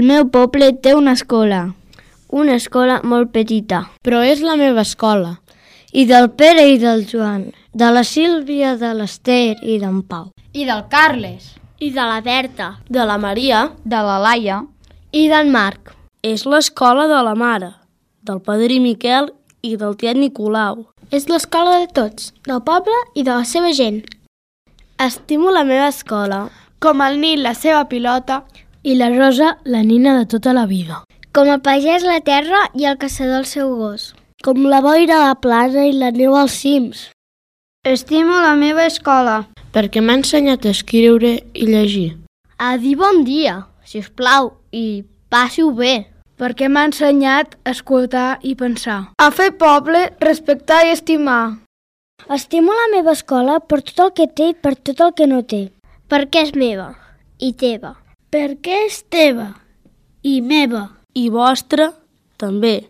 El meu poble té una escola. Una escola molt petita. Però és la meva escola. I del Pere i del Joan, de la Sílvia, de l'Ester i d'en Pau. I del Carles. I de la Berta. De la Maria. De la Laia. I d'en Marc. És l'escola de la mare, del padrí Miquel i del tiet Nicolau. És l'escola de tots, del poble i de la seva gent. Estimo la meva escola. Com el Nil, la seva pilota. I la Rosa, la nina de tota la vida. Com el pagès la terra i el caçador el seu gos. Com la boira a la plana i la neu als cims. Estimo la meva escola. Perquè m'ha ensenyat a escriure i llegir. A dir bon dia, si us plau, i passi-ho bé. Perquè m'ha ensenyat a escoltar i pensar. A fer poble, respectar i estimar. Estimo la meva escola per tot el que té i per tot el que no té. Perquè és meva i teva. Perquè és teva i meva. I vostra també.